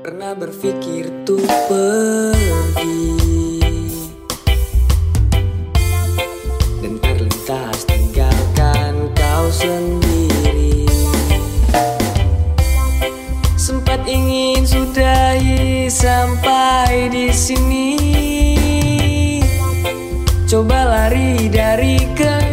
Pernah berpikir tuh pergi. Dan terlintas tinggalkan kau sendiri. Sempat ingin sudahi sampai di sini. Coba lari dari kenyataan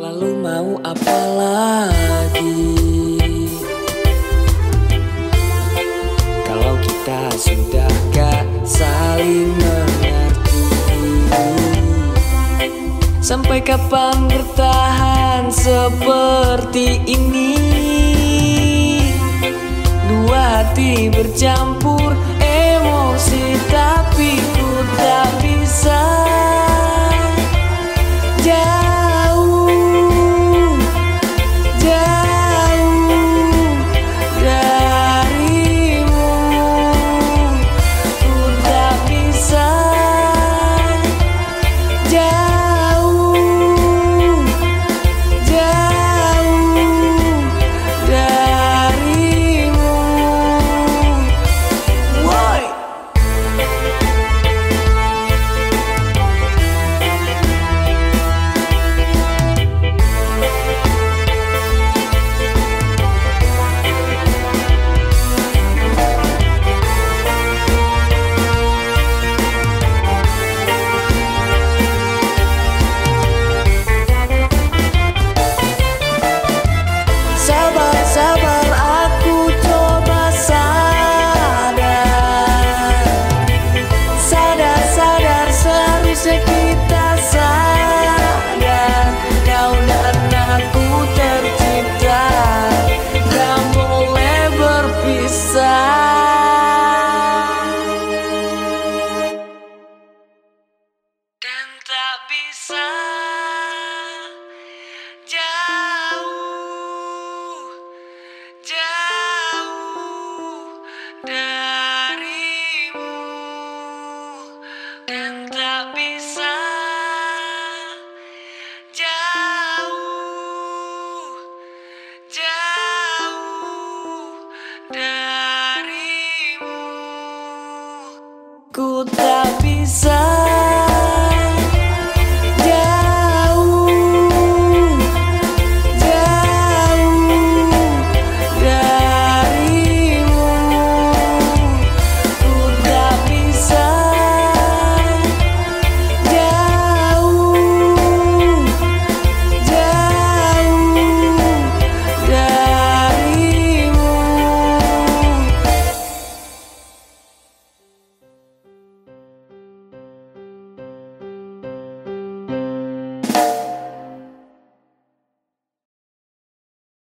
Lalu mau apa lagi? Kalau kita sudah gak saling mengerti Sampai kapan bertahan seperti ini? Dua hati bercampur Dan tak bisa